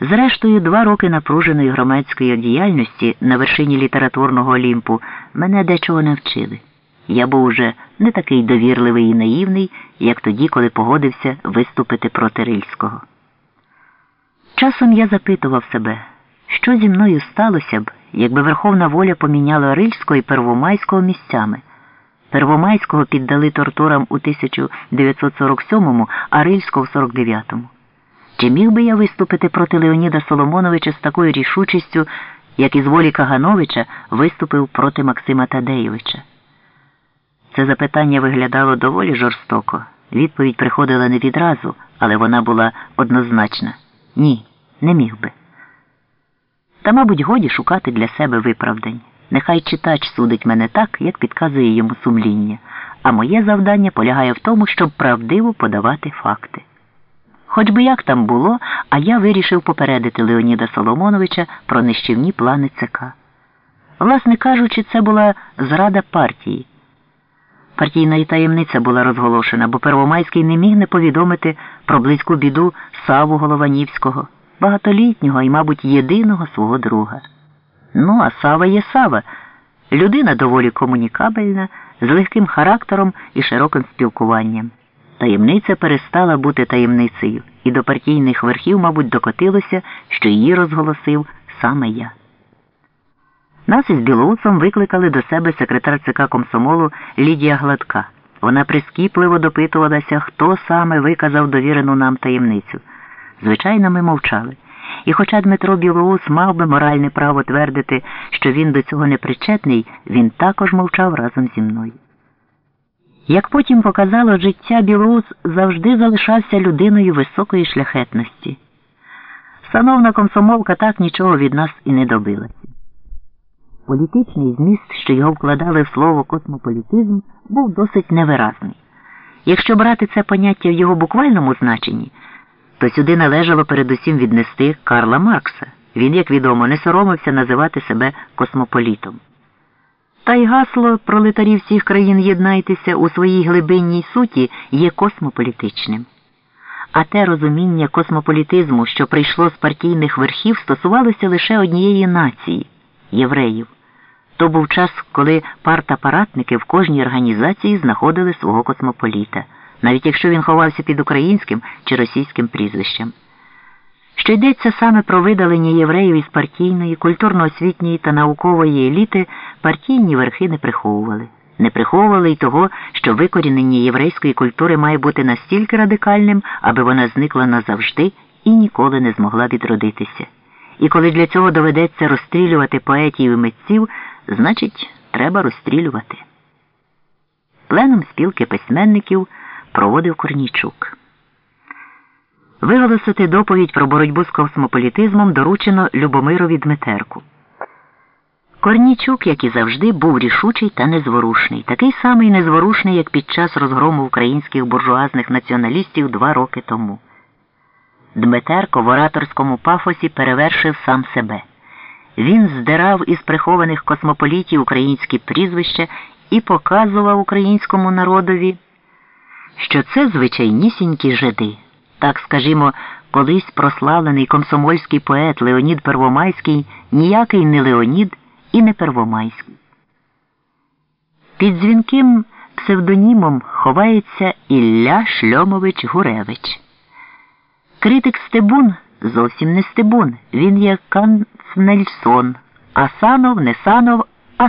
Зрештою, два роки напруженої громадської діяльності на вершині літературного олімпу мене дечого не вчили. Я був уже не такий довірливий і наївний, як тоді, коли погодився виступити проти Рильського. Часом я запитував себе, що зі мною сталося б, якби Верховна воля поміняла Рильського і Первомайського місцями. Первомайського піддали тортурам у 1947-му, а Рильського в 49-му. Чи міг би я виступити проти Леоніда Соломоновича з такою рішучістю, як із волі Кагановича виступив проти Максима Тадеєвича? Це запитання виглядало доволі жорстоко. Відповідь приходила не відразу, але вона була однозначна. Ні, не міг би. Та, мабуть, годі шукати для себе виправдань. Нехай читач судить мене так, як підказує йому сумління, а моє завдання полягає в тому, щоб правдиво подавати факти. Хоч би як там було, а я вирішив попередити Леоніда Соломоновича про нищівні плани ЦК. Власне кажучи, це була зрада партії. Партійна таємниця була розголошена, бо Первомайський не міг не повідомити про близьку біду Саву Голованівського, багатолітнього і, мабуть, єдиного свого друга. Ну, а Сава є Сава, людина доволі комунікабельна, з легким характером і широким спілкуванням. Таємниця перестала бути таємницею, і до партійних верхів, мабуть, докотилося, що її розголосив саме я. Нас із Білоусом викликали до себе секретар ЦК комсомолу Лідія Гладка. Вона прискіпливо допитувалася, хто саме виказав довірену нам таємницю. Звичайно, ми мовчали. І хоча Дмитро Білоус мав би моральне право твердити, що він до цього не причетний, він також мовчав разом зі мною. Як потім показало, життя Білоус завжди залишався людиною високої шляхетності. Сановна комсомолка так нічого від нас і не добилася. Політичний зміст, що його вкладали в слово космополітизм, був досить невиразний. Якщо брати це поняття в його буквальному значенні, то сюди належало передусім віднести Карла Маркса. Він, як відомо, не соромився називати себе космополітом. Та й гасло пролетарів всіх країн єднайтеся у своїй глибинній суті є космополітичним. А те розуміння космополітизму, що прийшло з партійних верхів, стосувалося лише однієї нації євреїв. То був час, коли партапаратники в кожній організації знаходили свого космополіта, навіть якщо він ховався під українським чи російським прізвищем. Що йдеться саме про видалення євреїв із партійної, культурно-освітньої та наукової еліти, партійні верхи не приховували. Не приховували й того, що викорінення єврейської культури має бути настільки радикальним, аби вона зникла назавжди і ніколи не змогла відродитися. І коли для цього доведеться розстрілювати поетів і митців, значить, треба розстрілювати. Пленум спілки письменників проводив Корнійчук. Виголосити доповідь про боротьбу з космополітизмом доручено Любомирові Дмитерку. Корнічук, як і завжди, був рішучий та незворушний, такий самий незворушний, як під час розгрому українських буржуазних націоналістів два роки тому. Дмитерко в ораторському пафосі перевершив сам себе. Він здирав із прихованих космополітів українські прізвища і показував українському народові, що це звичайнісінькі жиди. Так, скажімо, колись прославлений комсомольський поет Леонід Первомайський ніякий не Леонід і не Первомайський. Під дзвінким псевдонімом ховається Ілля Шльомович Гуревич. Критик Стебун зовсім не Стебун. Він є Канцнельсон, а Санов не Санов, а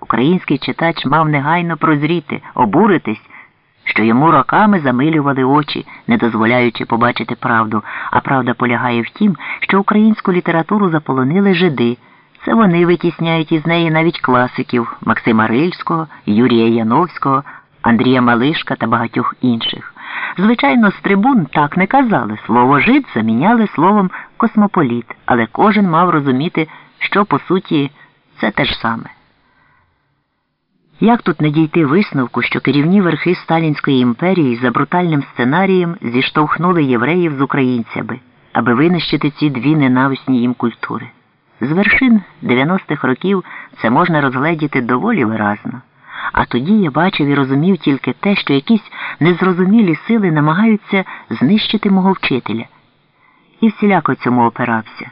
Український читач мав негайно прозріти, обуритись, що йому роками замилювали очі, не дозволяючи побачити правду, а правда полягає в тім, що українську літературу заполонили жиди. Це вони витісняють із неї навіть класиків Максима Рильського, Юрія Яновського, Андрія Малишка та багатьох інших. Звичайно, з трибун так не казали. Слово жид заміняли словом космополіт, але кожен мав розуміти, що по суті це те ж саме. Як тут не дійти висновку, що керівні верхи Сталінської імперії за брутальним сценарієм зіштовхнули євреїв з українцями, аби винищити ці дві ненависні їм культури? З вершин 90-х років це можна розгледіти доволі виразно. А тоді я бачив і розумів тільки те, що якісь незрозумілі сили намагаються знищити мого вчителя. і всіляко цьому опирався.